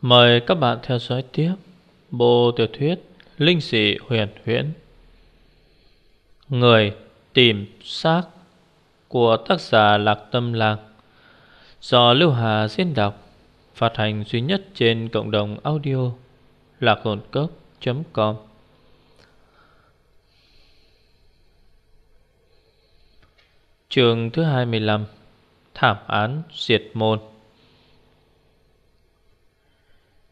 Mời các bạn theo dõi tiếp Bộ tiểu thuyết Linh dị huyền huyễn. Người tìm xác Của tác giả Lạc Tâm Lạc Do Lưu Hà diễn đọc, Phát hành duy nhất trên cộng đồng audio Lạc hồn cốc.com Trường thứ 25 Thảm án diệt môn.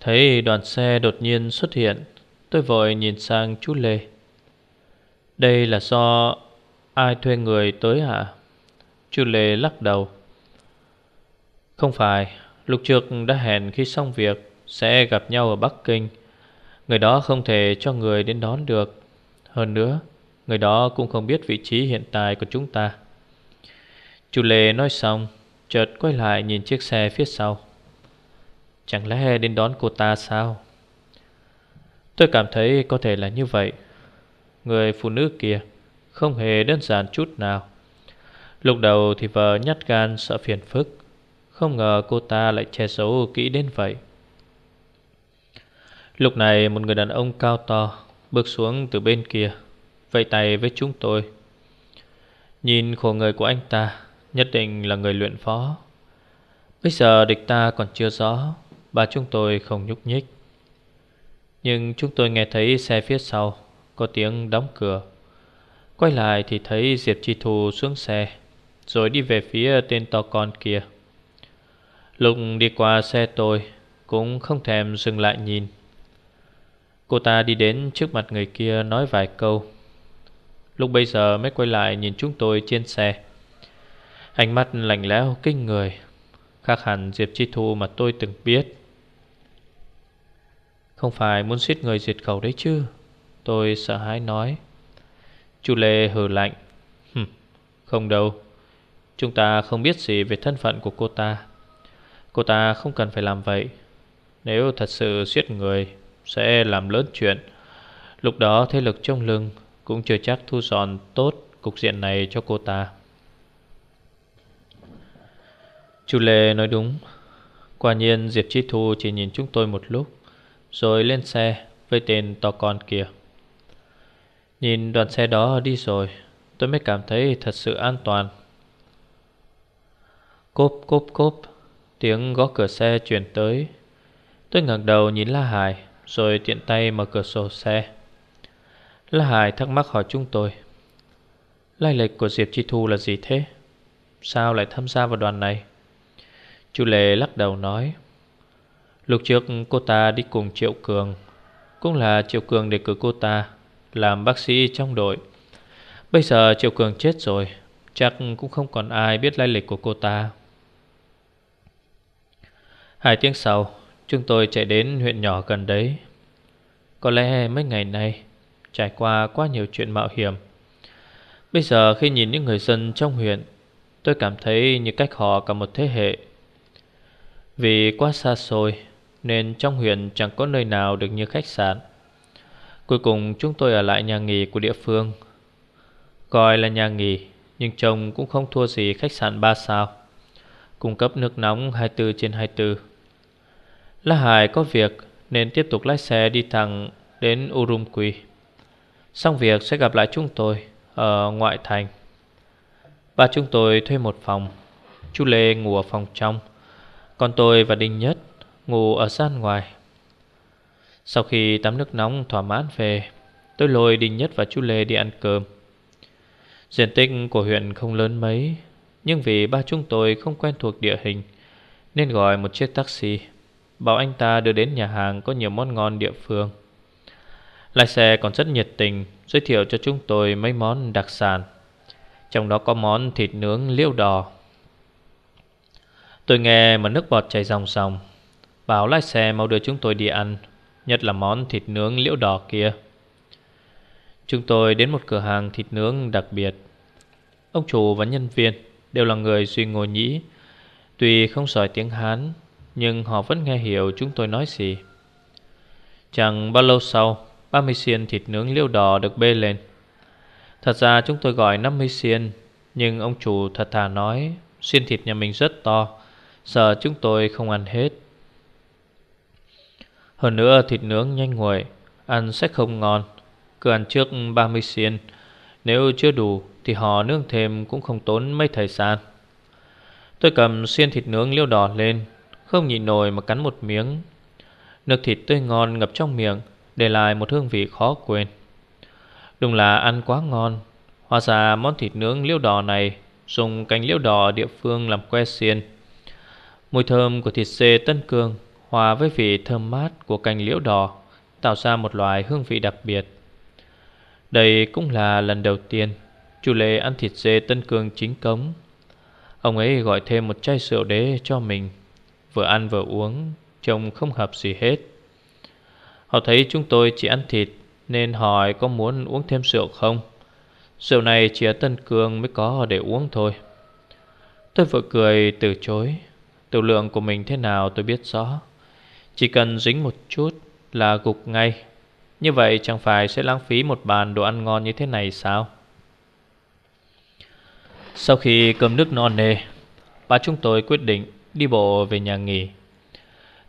Thấy đoàn xe đột nhiên xuất hiện, Tôi vội nhìn sang chú Lê. Đây là do ai thuê người tới hả? Chú Lê lắc đầu. Không phải, Lúc trước đã hẹn khi xong việc, Sẽ gặp nhau ở Bắc Kinh. Người đó không thể cho người đến đón được. Hơn nữa, Người đó cũng không biết vị trí hiện tại của chúng ta. Chú Lê nói xong, Chợt quay lại nhìn chiếc xe phía sau. Chẳng lẽ đến đón cô ta sao? Tôi cảm thấy có thể là như vậy. Người phụ nữ kia Không hề đơn giản chút nào. Lúc đầu thì vợ nhát gan, sợ phiền phức. Không ngờ cô ta lại che giấu kỹ đến vậy. Lúc này một người đàn ông cao to Bước xuống từ bên kia, Vẫy tay với chúng tôi. Nhìn khổ người của anh ta, Nhất định là người luyện phó Bây giờ địch ta còn chưa rõ. Bà chúng tôi không nhúc nhích. Nhưng chúng tôi nghe thấy xe phía sau, Có tiếng đóng cửa. Quay lại thì thấy Diệp Chi Thu xuống xe, Rồi đi về phía tên to con kia. Lục đi qua xe tôi, Cũng không thèm dừng lại nhìn. Cô ta đi đến trước mặt người kia nói vài câu. Lúc bây giờ mới quay lại nhìn chúng tôi trên xe. Ánh mắt lạnh lẽo kinh người. Khác hẳn Diệp Chi Thu mà tôi từng biết. Không phải muốn giết người diệt khẩu đấy chứ? Tôi sợ hãi nói. Chú Lê hừ lạnh. Hừm, Không đâu. Chúng ta không biết gì về thân phận của cô ta. Cô ta không cần phải làm vậy. Nếu thật sự giết người Sẽ làm lớn chuyện. Lúc đó thế lực trong lưng Cũng chưa chắc thu dọn tốt Cục diện này cho cô ta. Chú Lê nói đúng. Quả nhiên Diệp Chi Thu chỉ nhìn chúng tôi một lúc. Rồi lên xe với tên to con kia. Nhìn đoàn xe đó đi rồi, Tôi mới cảm thấy thật sự an toàn. Cốp cốp cốp, Tiếng gõ cửa xe chuyển tới. Tôi ngẩng đầu nhìn La Hải, Rồi tiện tay mở cửa sổ xe. La Hải thắc mắc hỏi chúng tôi, Lai lịch của Diệp Chi Thu là gì thế? Sao lại tham gia vào đoàn này? Chú Lệ lắc đầu nói Lúc trước cô ta đi cùng Triệu Cường, Cũng là Triệu Cường đề cử cô ta Làm bác sĩ trong đội. Bây giờ Triệu Cường chết rồi, Chắc cũng không còn ai biết lai lịch của cô ta. Hai tiếng sau, Chúng tôi chạy đến huyện nhỏ gần đấy. Có lẽ mấy ngày nay, Trải qua quá nhiều chuyện mạo hiểm. Bây giờ khi nhìn những người dân trong huyện, Tôi cảm thấy như cách họ cả một thế hệ. Vì quá xa xôi nên trong huyện chẳng có nơi nào được như khách sạn. Cuối cùng chúng tôi ở lại nhà nghỉ của địa phương. Gọi là nhà nghỉ, Nhưng trông cũng không thua gì khách sạn 3 sao. Cung cấp nước nóng 24 trên 24 La Hải có việc, Nên tiếp tục lái xe đi thẳng đến Urumqi. Xong việc sẽ gặp lại chúng tôi Ở ngoại thành. Ba chúng tôi thuê một phòng. Chú Lê ngủ ở phòng trong. Còn tôi và Đinh Nhất ngủ ở gian ngoài. Sau khi tắm nước nóng thỏa mãn về, Tôi lôi đình Nhất và chú Lê đi ăn cơm. Diện tích của huyện không lớn mấy, Nhưng vì ba chúng tôi không quen thuộc địa hình, Nên gọi một chiếc taxi, Bảo anh ta đưa đến nhà hàng có nhiều món ngon địa phương. Lái xe còn rất nhiệt tình, Giới thiệu cho chúng tôi mấy món đặc sản, Trong đó có món thịt nướng liêu đỏ. Tôi nghe mà nước bọt chảy ròng ròng. Bảo lái xe mau đưa chúng tôi đi ăn, Nhất là món thịt nướng liễu đỏ kia. Chúng tôi đến một cửa hàng thịt nướng đặc biệt. Ông chủ và nhân viên đều là người duy ngồi nhĩ. Tuy không giỏi tiếng Hán, Nhưng họ vẫn nghe hiểu chúng tôi nói gì. Chẳng bao lâu sau 30 xiên thịt nướng liễu đỏ được bê lên. Thật ra chúng tôi gọi 50 xiên, Nhưng ông chủ thật thà nói, Xiên thịt nhà mình rất to, Sợ chúng tôi không ăn hết. Hơn nữa, thịt nướng nhanh nguội, Ăn sẽ không ngon. Cứ ăn trước 30 xiên. Nếu chưa đủ thì họ nướng thêm cũng không tốn mấy thời gian. Tôi cầm xiên thịt nướng liêu đỏ lên, Không nhịn nổi mà cắn một miếng. Nước thịt tươi ngon ngập trong miệng, Để lại một hương vị khó quên. Đúng là ăn quá ngon. Hóa ra món thịt nướng liêu đỏ này Dùng cành liêu đỏ địa phương làm que xiên. Mùi thơm của thịt xê Tân Cương Hòa với vị thơm mát của cành liễu đỏ, Tạo ra một loại hương vị đặc biệt. Đây cũng là lần đầu tiên Chủ lệ ăn thịt dê Tân Cương chính cống. Ông ấy gọi thêm một chai rượu đế cho mình, Vừa ăn vừa uống, Trông không hợp gì hết. Họ thấy chúng tôi chỉ ăn thịt, Nên hỏi có muốn uống thêm rượu không? Rượu này chỉ ở Tân Cương mới có để uống thôi. Tôi vừa cười từ chối, Tiểu lượng của mình thế nào tôi biết rõ. Chỉ cần dính một chút là gục ngay. Như vậy chẳng phải sẽ lãng phí một bàn đồ ăn ngon như thế này sao? Sau khi cơm nước non nề Ba chúng tôi quyết định đi bộ về nhà nghỉ.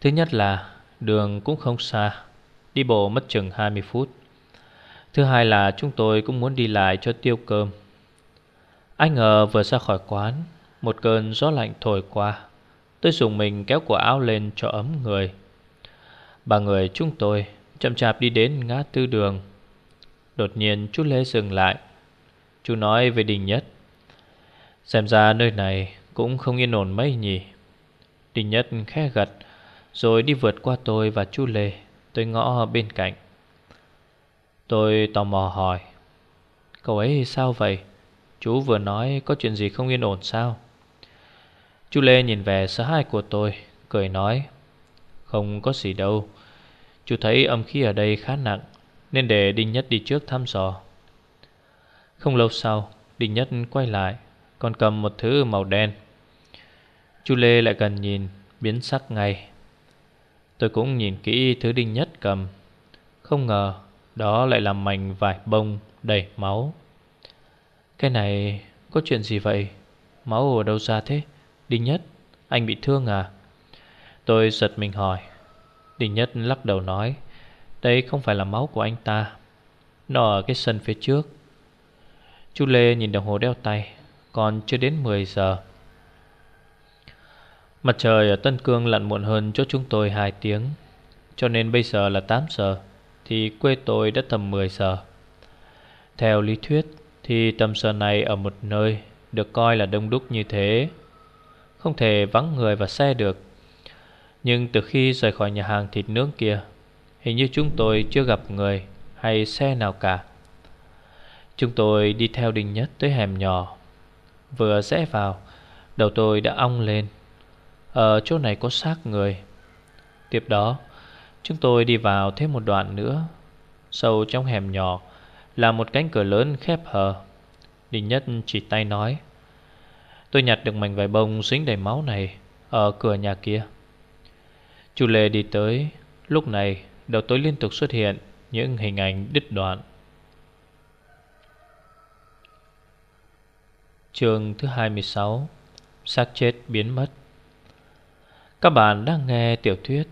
Thứ nhất là đường cũng không xa, Đi bộ mất chừng 20 phút. Thứ hai là chúng tôi cũng muốn đi lại cho tiêu cơm. Anh ngờ vừa ra khỏi quán, Một cơn gió lạnh thổi qua. Tôi dùng mình kéo cổ áo lên cho ấm người. Ba người chúng tôi chậm chạp đi đến ngã tư đường. Đột nhiên chú Lê dừng lại. Chú nói về Đình Nhất, Xem ra nơi này cũng không yên ổn mấy nhỉ? Đình Nhất khẽ gật, Rồi đi vượt qua tôi và chú Lê Tôi ngõ bên cạnh. Tôi tò mò hỏi, Cậu ấy sao vậy? Chú vừa nói có chuyện gì không yên ổn sao? Chú Lê nhìn về sợ hãi của tôi, Cười nói, Không có gì đâu. Chú thấy âm khí ở đây khá nặng, Nên để Đinh Nhất đi trước thăm dò. Không lâu sau, Đinh Nhất quay lại, Còn cầm một thứ màu đen. Chú Lê lại gần nhìn, Biến sắc ngay. Tôi cũng nhìn kỹ thứ Đinh Nhất cầm. Không ngờ, Đó lại là mảnh vải bông đầy máu. Cái này, có chuyện gì vậy? Máu ở đâu ra thế? Đinh Nhất, Anh bị thương à? Tôi giật mình hỏi. Đinh Nhất lắc đầu nói, Đây không phải là máu của anh ta. Nó ở cái sân phía trước. Chú Lê nhìn đồng hồ đeo tay, Còn chưa đến 10 giờ. Mặt trời ở Tân Cương lặn muộn hơn cho chúng tôi 2 tiếng, Cho nên bây giờ là 8 giờ, Thì quê tôi đã tầm 10 giờ. Theo lý thuyết, Thì tầm giờ này ở một nơi Được coi là đông đúc như thế. Không thể vắng người và xe được. Nhưng từ khi rời khỏi nhà hàng thịt nướng kia, Hình như chúng tôi chưa gặp người hay xe nào cả. Chúng tôi đi theo Đình Nhất tới hẻm nhỏ. Vừa rẽ vào, Đầu tôi đã ong lên. Ở chỗ này có xác người. Tiếp đó, Chúng tôi đi vào thêm một đoạn nữa. Sâu trong hẻm nhỏ Là một cánh cửa lớn khép hờ. Đình Nhất chỉ tay nói, Tôi nhặt được mảnh vải bông dính đầy máu này Ở cửa nhà kia. Chu Lê đi tới. Lúc này, đầu tối liên tục xuất hiện Những hình ảnh đứt đoạn. Chương thứ 26 xác chết biến mất. Các bạn đang nghe tiểu thuyết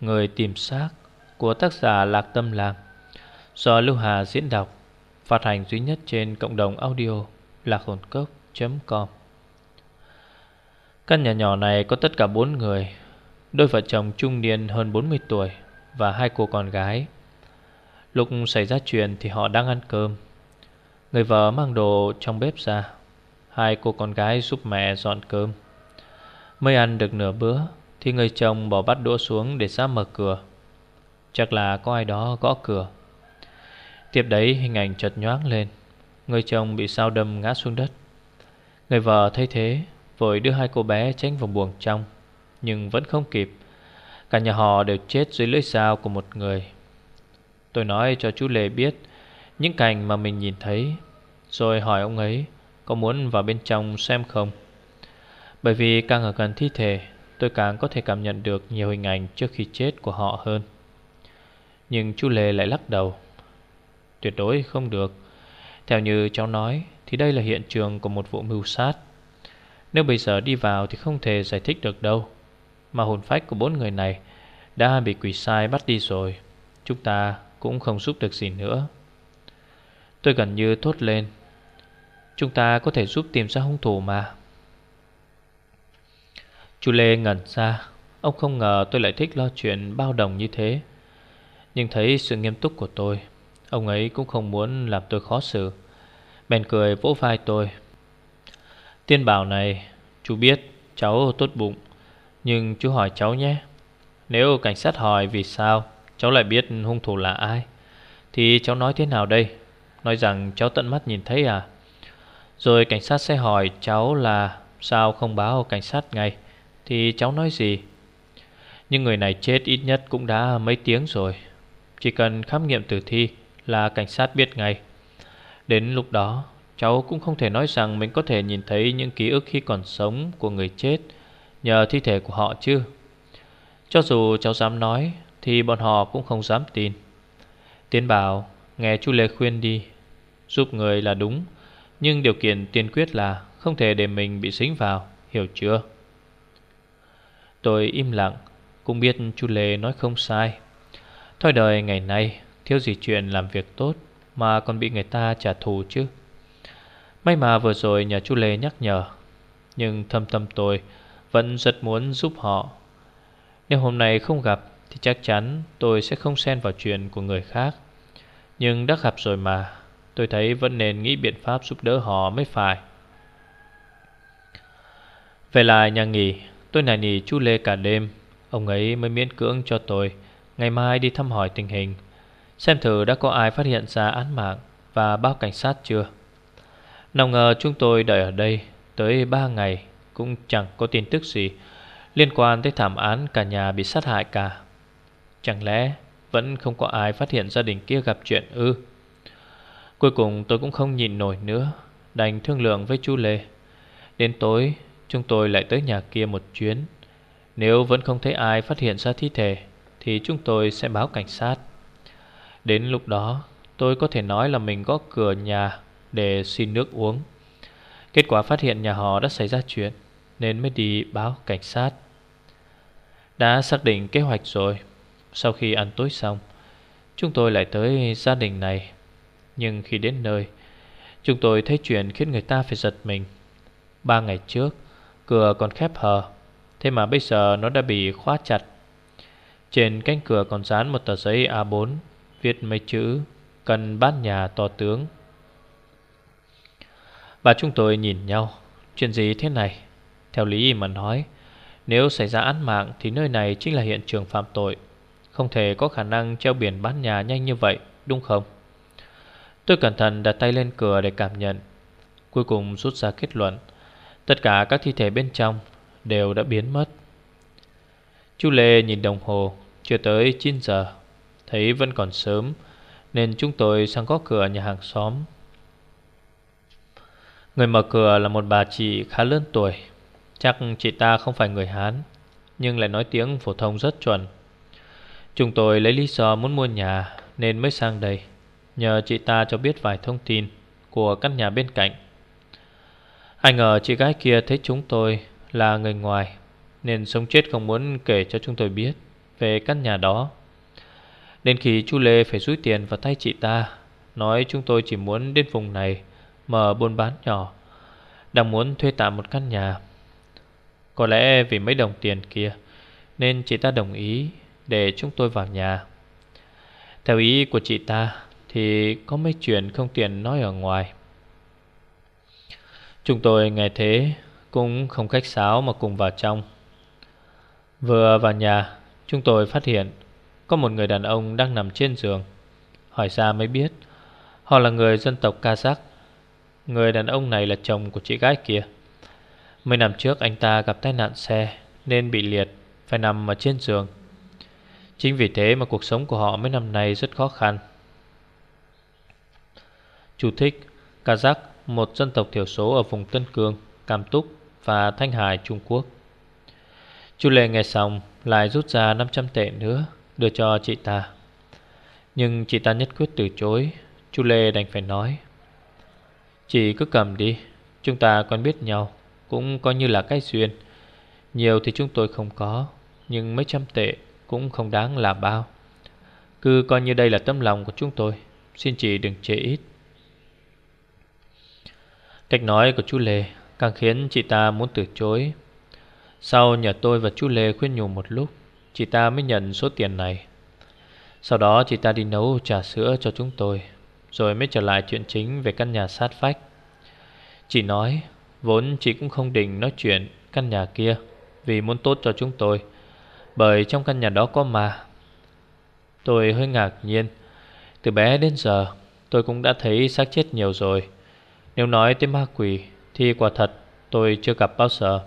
Người tìm xác của tác giả Lạc Tâm Lạc do Lưu Hà diễn đọc, phát hành duy nhất trên cộng đồng audio lạc hồn cốc.com Căn nhà nhỏ này có tất cả bốn người Đôi vợ chồng trung niên hơn 40 tuổi Và hai cô con gái. Lúc xảy ra chuyện thì họ đang ăn cơm. Người vợ mang đồ trong bếp ra. Hai cô con gái giúp mẹ dọn cơm. Mới ăn được nửa bữa Thì người chồng bỏ bát đũa xuống để ra mở cửa. Chắc là có ai đó gõ cửa. Tiếp đấy hình ảnh chợt nhoáng lên. Người chồng bị sao đâm ngã xuống đất. Người vợ thấy thế, Vội đưa hai cô bé tránh vào buồng trong. Nhưng vẫn không kịp. Cả nhà họ đều chết dưới lưỡi dao của một người. Tôi nói cho chú Lê biết Những cảnh mà mình nhìn thấy, Rồi hỏi ông ấy Có muốn vào bên trong xem không. Bởi vì càng ở gần thi thể, Tôi càng có thể cảm nhận được nhiều hình ảnh trước khi chết của họ hơn. Nhưng chú Lê lại lắc đầu. Tuyệt đối không được. Theo như cháu nói, Thì đây là hiện trường của một vụ mưu sát. Nếu bây giờ đi vào thì không thể giải thích được đâu. Mà hồn phách của bốn người này Đã bị quỷ sai bắt đi rồi. Chúng ta cũng không giúp được gì nữa. Tôi gần như thốt lên. Chúng ta có thể giúp tìm ra hung thủ mà. Chú Lê ngẩn ra. Ông không ngờ tôi lại thích lo chuyện bao đồng như thế. Nhưng thấy sự nghiêm túc của tôi, Ông ấy cũng không muốn làm tôi khó xử. Bèn cười vỗ vai tôi. Tiên bảo này, Chú biết cháu tốt bụng nhưng chú hỏi cháu nhé, Nếu cảnh sát hỏi vì sao Cháu lại biết hung thủ là ai, Thì cháu nói thế nào đây? Nói rằng cháu tận mắt nhìn thấy à. Rồi cảnh sát sẽ hỏi cháu là, Sao không báo cảnh sát ngay? Thì cháu nói gì? Nhưng người này chết ít nhất cũng đã mấy tiếng rồi. Chỉ cần khám nghiệm tử thi Là cảnh sát biết ngay. Đến lúc đó, Cháu cũng không thể nói rằng mình có thể nhìn thấy những ký ức khi còn sống của người chết Nhờ thi thể của họ chứ? Cho dù cháu dám nói, Thì bọn họ cũng không dám tin. Tiến bảo, Nghe chú Lê khuyên đi. Giúp người là đúng, Nhưng điều kiện tiên quyết là Không thể để mình bị dính vào, Hiểu chưa? Tôi im lặng, Cũng biết chú Lê nói không sai. Thôi đời ngày nay, Thiếu gì chuyện làm việc tốt Mà còn bị người ta trả thù chứ? May mà vừa rồi nhà chú Lê nhắc nhở, Nhưng thâm tâm tôi vẫn rất muốn giúp họ. Nếu hôm nay không gặp Thì chắc chắn tôi sẽ không xen vào chuyện của người khác. Nhưng đã gặp rồi mà, Tôi thấy vẫn nên nghĩ biện pháp giúp đỡ họ mới phải. Về lại nhà nghỉ, Tôi nài nỉ chú Lê cả đêm. Ông ấy mới miễn cưỡng cho tôi, Ngày mai đi thăm hỏi tình hình. Xem thử đã có ai phát hiện ra án mạng Và báo cảnh sát chưa. Nào ngờ chúng tôi đợi ở đây Tới 3 ngày cũng chẳng có tin tức gì Liên quan tới thảm án cả nhà bị sát hại cả. Chẳng lẽ Vẫn không có ai phát hiện gia đình kia gặp chuyện ư? Cuối cùng tôi cũng không nhìn nổi nữa, Đành thương lượng với chú Lê. Đến tối, Chúng tôi lại tới nhà kia một chuyến. Nếu vẫn không thấy ai phát hiện ra thi thể, Thì chúng tôi sẽ báo cảnh sát. Đến lúc đó, Tôi có thể nói là mình có cửa nhà để xin nước uống. Kết quả phát hiện nhà họ đã xảy ra chuyện nên mới đi báo cảnh sát. Đã xác định kế hoạch rồi, sau khi ăn tối xong, chúng tôi lại tới gia đình này. Nhưng khi đến nơi, chúng tôi thấy chuyện khiến người ta phải giật mình. Ba ngày trước, cửa còn khép hờ, thế mà bây giờ nó đã bị khóa chặt. Trên cánh cửa còn dán một tờ giấy A4 viết mấy chữ cần bát nhà to tướng và chúng tôi nhìn nhau Chuyện gì thế này theo lý mà nói, Nếu xảy ra án mạng thì nơi này chính là hiện trường phạm tội. Không thể có khả năng treo biển bán nhà nhanh như vậy, Đúng không? Tôi cẩn thận đặt tay lên cửa để cảm nhận. Cuối cùng rút ra kết luận, Tất cả các thi thể bên trong Đều đã biến mất. Chú Lê nhìn đồng hồ, Chưa tới 9 giờ. Thấy vẫn còn sớm, Nên chúng tôi sang có cửa nhà hàng xóm. Người mở cửa là một bà chị khá lớn tuổi. Chắc chị ta không phải người Hán, Nhưng lại nói tiếng phổ thông rất chuẩn. Chúng tôi lấy lý do muốn mua nhà Nên mới sang đây, Nhờ chị ta cho biết vài thông tin Của căn nhà bên cạnh. Ai ngờ chị gái kia thấy chúng tôi là người ngoài, Nên sống chết không muốn kể cho chúng tôi biết Về căn nhà đó. Đến khi chú Lê phải rút tiền vào tay chị ta, Nói chúng tôi chỉ muốn đến vùng này Mở buôn bán nhỏ, Đang muốn thuê tạm một căn nhà. Có lẽ vì mấy đồng tiền kia, Nên chị ta đồng ý Để chúng tôi vào nhà. Theo ý của chị ta, Thì có mấy chuyện không tiện nói ở ngoài. Chúng tôi nghe thế, Cũng không khách sáo mà cùng vào trong. Vừa vào nhà, Chúng tôi phát hiện Có một người đàn ông đang nằm trên giường. Hỏi ra mới biết, Họ là người dân tộc Kazakh. Người đàn ông này là chồng của chị gái kia. Mấy năm trước anh ta gặp tai nạn xe Nên bị liệt, Phải nằm ở trên giường. Chính vì thế mà cuộc sống của họ mấy năm nay rất khó khăn. Chủ thích Kazakh Một dân tộc thiểu số ở vùng Tân Cương, Cam Túc và Thanh Hải, Trung Quốc. Chú Lê nghe xong Lại rút ra 500 tệ nữa Đưa cho chị ta. Nhưng chị ta nhất quyết từ chối, Chú Lê đành phải nói, Chị cứ cầm đi, Chúng ta quen biết nhau. Cũng coi như là cái duyên. Nhiều thì chúng tôi không có, Nhưng mấy trăm tệ Cũng không đáng là bao. Cứ coi như đây là tấm lòng của chúng tôi, Xin chị đừng chế ít. Cách nói của chú Lê Càng khiến chị ta muốn từ chối. Sau nhờ tôi và chú Lê khuyên nhủ một lúc, Chị ta mới nhận số tiền này. Sau đó chị ta đi nấu trà sữa cho chúng tôi, Rồi mới trở lại chuyện chính về căn nhà sát vách. Chị nói Vốn chị cũng không định nói chuyện căn nhà kia Vì muốn tốt cho chúng tôi. Bởi trong căn nhà đó có ma. Tôi hơi ngạc nhiên. Từ bé đến giờ, Tôi cũng đã thấy xác chết nhiều rồi. Nếu nói tới ma quỷ, Thì quả thật tôi chưa gặp bao giờ.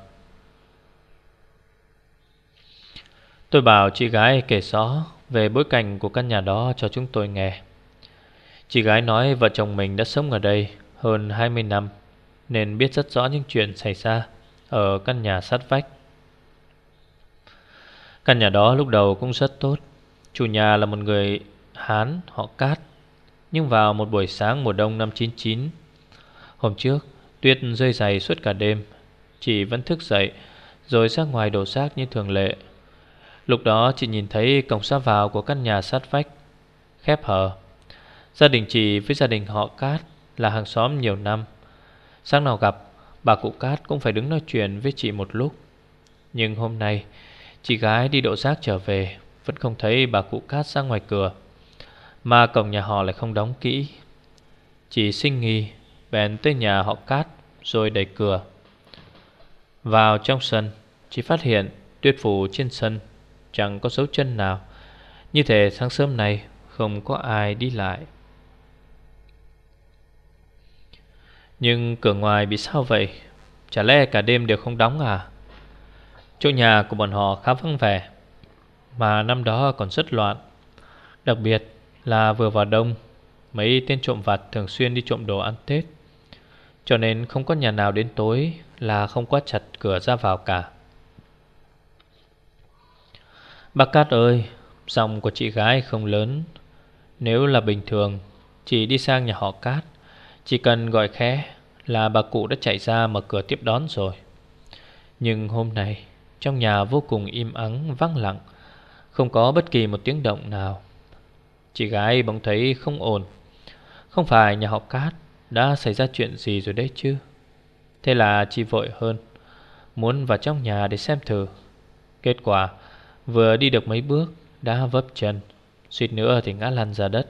Tôi bảo chị gái kể rõ Về bối cảnh của căn nhà đó cho chúng tôi nghe. Chị gái nói vợ chồng mình đã sống ở đây hơn 20 năm. Nên biết rất rõ những chuyện xảy ra Ở căn nhà sát vách. Căn nhà đó lúc đầu cũng rất tốt. Chủ nhà là một người Hán, họ Cát. Nhưng vào một buổi sáng mùa đông năm 99 Hôm trước, Tuyết rơi dày suốt cả đêm. Chị vẫn thức dậy, Rồi ra ngoài đổ xác như thường lệ. Lúc đó chị nhìn thấy cổng ra vào của căn nhà sát vách, Khép hờ. Gia đình chị với gia đình họ Cát Là hàng xóm nhiều năm. Sáng nào gặp, Bà cụ Cát cũng phải đứng nói chuyện với chị một lúc. Nhưng hôm nay, Chị gái đi độ rác trở về, Vẫn không thấy bà cụ Cát ra ngoài cửa, Mà cổng nhà họ lại không đóng kỹ. Chị sinh nghi, Bèn tới nhà họ Cát Rồi đẩy cửa. Vào trong sân, Chị phát hiện tuyết phủ trên sân Chẳng có dấu chân nào. Như thể sáng sớm này Không có ai đi lại. Nhưng cửa ngoài bị sao vậy? Chả lẽ cả đêm đều không đóng à? Chỗ nhà của bọn họ khá vắng vẻ, Mà năm đó còn rất loạn. Đặc biệt là vừa vào đông, Mấy tên trộm vặt thường xuyên đi trộm đồ ăn Tết. Cho nên không có nhà nào đến tối Là không quát chặt cửa ra vào cả. Bác Cát ơi, Giọng của chị gái không lớn. Nếu là bình thường, Chị đi sang nhà họ Cát. Chỉ cần gọi khẽ Là bà cụ đã chạy ra mở cửa tiếp đón rồi. Nhưng hôm nay, Trong nhà vô cùng im ắng, vắng lặng, Không có bất kỳ một tiếng động nào. Chị gái bỗng thấy không ổn. Không phải nhà họ Cát Đã xảy ra chuyện gì rồi đấy chứ? Thế là chị vội hơn, Muốn vào trong nhà để xem thử. Kết quả, Vừa đi được mấy bước, Đã vấp chân, Suýt nữa thì ngã lăn ra đất.